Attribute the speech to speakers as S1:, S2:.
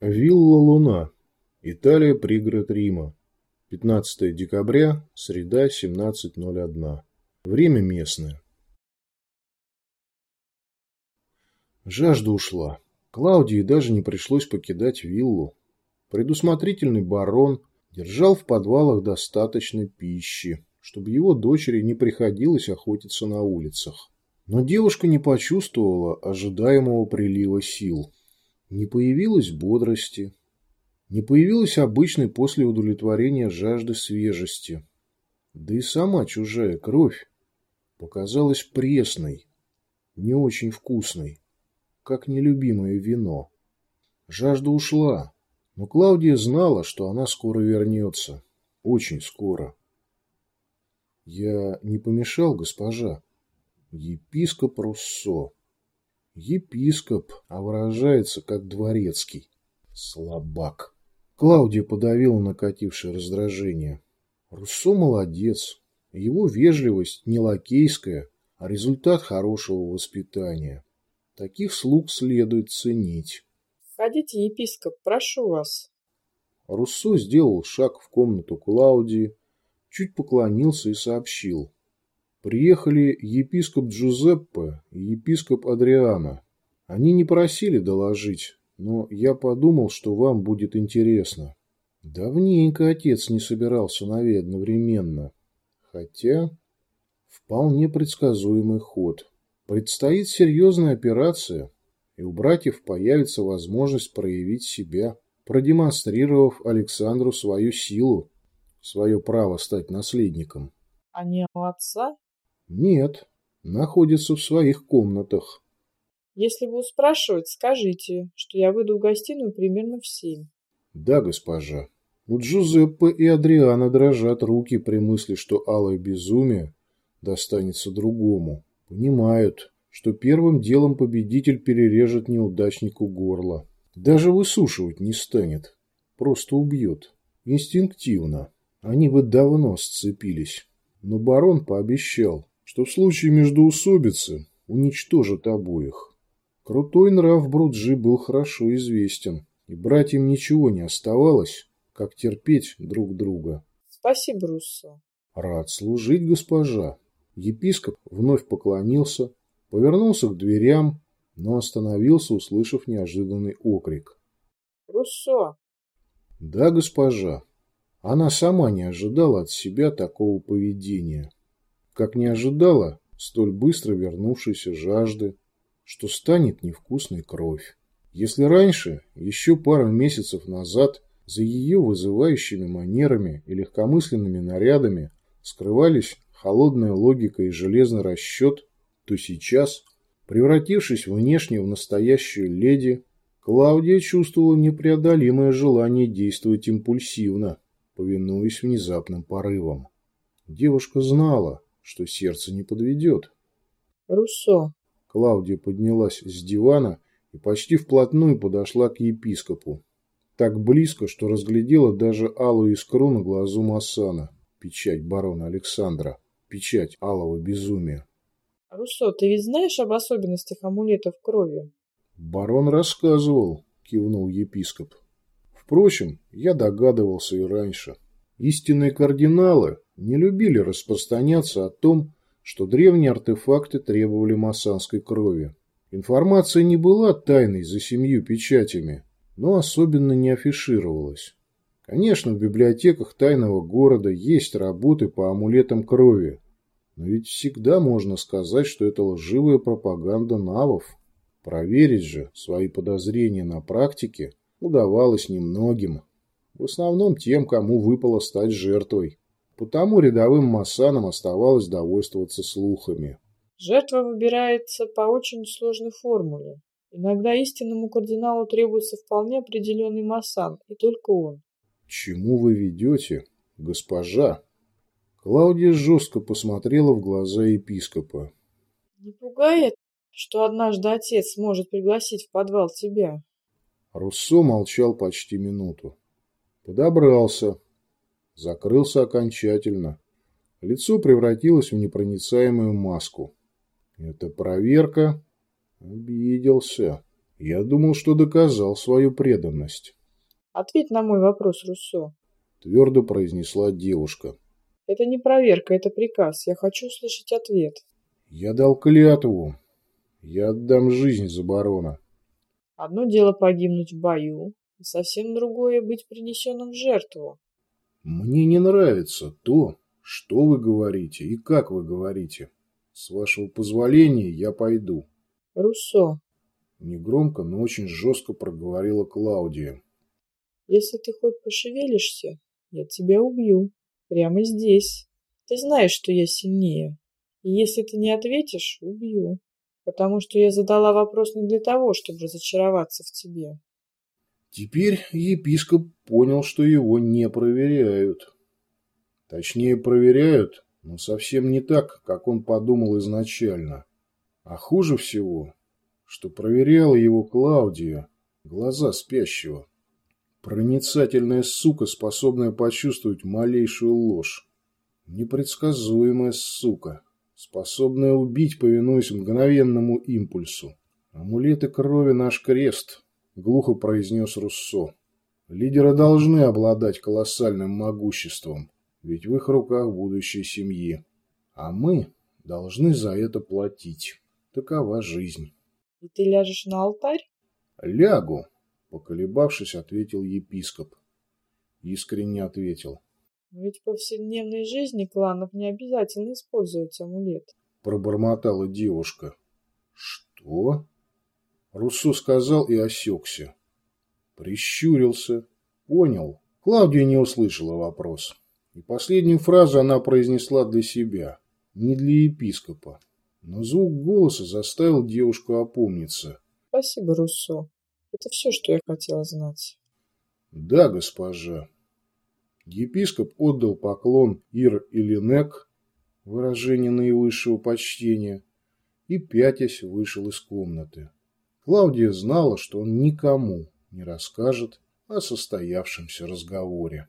S1: Вилла Луна. Италия, пригород Рима. 15 декабря, среда, 17.01. Время местное. Жажда ушла. Клаудии даже не пришлось покидать виллу. Предусмотрительный барон держал в подвалах достаточно пищи, чтобы его дочери не приходилось охотиться на улицах. Но девушка не почувствовала ожидаемого прилива сил. Не появилось бодрости, не появилось обычной после удовлетворения жажды свежести. Да и сама чужая кровь показалась пресной, не очень вкусной, как нелюбимое вино. Жажда ушла, но Клаудия знала, что она скоро вернется. Очень скоро. Я не помешал, госпожа. Епископ Руссо. Епископ, а выражается как дворецкий. Слабак. Клаудия подавила накатившее раздражение. Руссо молодец. Его вежливость не лакейская, а результат хорошего воспитания. Таких слуг следует ценить.
S2: Входите, епископ, прошу вас.
S1: Руссо сделал шаг в комнату Клаудии, чуть поклонился и сообщил. Приехали епископ Джузеппе и епископ Адриана. Они не просили доложить, но я подумал, что вам будет интересно. Давненько отец не собирался на одновременно. Хотя вполне предсказуемый ход. Предстоит серьезная операция, и у братьев появится возможность проявить себя, продемонстрировав Александру свою силу, свое право стать наследником.
S2: А не у отца?
S1: Нет, находится в своих комнатах.
S2: Если будут спрашивать, скажите, что я выйду в гостиную примерно в семь.
S1: Да, госпожа. У Джузеппе и Адриана дрожат руки при мысли, что алое безумие достанется другому. Понимают, что первым делом победитель перережет неудачнику горло. Даже высушивать не станет. Просто убьет. Инстинктивно. Они бы давно сцепились. Но барон пообещал, что в случае междоусобицы уничтожат обоих. Крутой нрав Бруджи был хорошо известен, и братьям ничего не оставалось, как терпеть друг друга.
S2: Спасибо, Руссо.
S1: Рад служить, госпожа. Епископ вновь поклонился, повернулся к дверям, но остановился, услышав неожиданный окрик.
S2: Руссо!
S1: Да, госпожа. Она сама не ожидала от себя такого поведения как не ожидала столь быстро вернувшейся жажды, что станет невкусной кровь. Если раньше, еще пару месяцев назад, за ее вызывающими манерами и легкомысленными нарядами скрывались холодная логика и железный расчет, то сейчас, превратившись внешне в настоящую леди, Клаудия чувствовала непреодолимое желание действовать импульсивно, повинуясь внезапным порывам. Девушка знала, что сердце не подведет.
S2: Руссо.
S1: Клаудия поднялась с дивана и почти вплотную подошла к епископу. Так близко, что разглядела даже алую искру на глазу Массана. Печать барона Александра. Печать алого безумия.
S2: Руссо, ты ведь знаешь об особенностях амулетов крови?
S1: Барон рассказывал, кивнул епископ. Впрочем, я догадывался и раньше. Истинные кардиналы не любили распространяться о том, что древние артефакты требовали массанской крови. Информация не была тайной за семью печатями, но особенно не афишировалась. Конечно, в библиотеках тайного города есть работы по амулетам крови, но ведь всегда можно сказать, что это лживая пропаганда навов. Проверить же свои подозрения на практике удавалось немногим. В основном тем, кому выпало стать жертвой. Потому рядовым массанам оставалось довольствоваться слухами.
S2: Жертва выбирается по очень сложной формуле. Иногда истинному кардиналу требуется вполне определенный массан, и только он.
S1: «Чему вы ведете, госпожа?» Клаудия жестко посмотрела в глаза епископа.
S2: «Не пугает, что однажды отец может пригласить в подвал тебя?»
S1: Руссо молчал почти минуту. Подобрался, закрылся окончательно. Лицо превратилось в непроницаемую маску. Это проверка. Обиделся. Я думал, что доказал свою преданность.
S2: Ответь на мой вопрос, Руссо.
S1: Твердо произнесла девушка.
S2: Это не проверка, это приказ. Я хочу услышать ответ.
S1: Я дал клятву. Я отдам жизнь за барона.
S2: Одно дело погибнуть в бою, и совсем другое быть принесенным в жертву.
S1: Мне не нравится то, что вы говорите и как вы говорите. С вашего позволения я пойду.
S2: Руссо.
S1: Негромко, но очень жестко проговорила Клаудия.
S2: Если ты хоть пошевелишься, я тебя убью. Прямо здесь. Ты знаешь, что я сильнее. И если ты не ответишь, убью. Потому что я задала вопрос не для того, чтобы разочароваться в тебе.
S1: Теперь епископ понял, что его не проверяют. Точнее, проверяют, но совсем не так, как он подумал изначально. А хуже всего, что проверяла его Клаудия, глаза спящего. Проницательная сука, способная почувствовать малейшую ложь. Непредсказуемая сука, способная убить, повинуясь мгновенному импульсу. «Амулеты крови – наш крест», – глухо произнес Руссо. «Лидеры должны обладать колоссальным могуществом, ведь в их руках будущее семьи. А мы должны за это платить. Такова жизнь».
S2: «И ты ляжешь на алтарь?»
S1: «Лягу», Поколебавшись, ответил епископ. Искренне ответил.
S2: Ведь в повседневной жизни кланов не обязательно использовать амулет.
S1: Пробормотала девушка. Что? Руссо сказал и осекся. Прищурился. Понял. Клавдия не услышала вопрос. И последнюю фразу она произнесла для себя, не для епископа. Но звук голоса заставил девушку опомниться.
S2: Спасибо, Руссо. Это все, что я хотела знать.
S1: Да, госпожа. Епископ отдал поклон Ир Илинек, выражение наивысшего почтения, и, пятясь, вышел из комнаты. Клаудия знала, что он никому не расскажет о состоявшемся разговоре.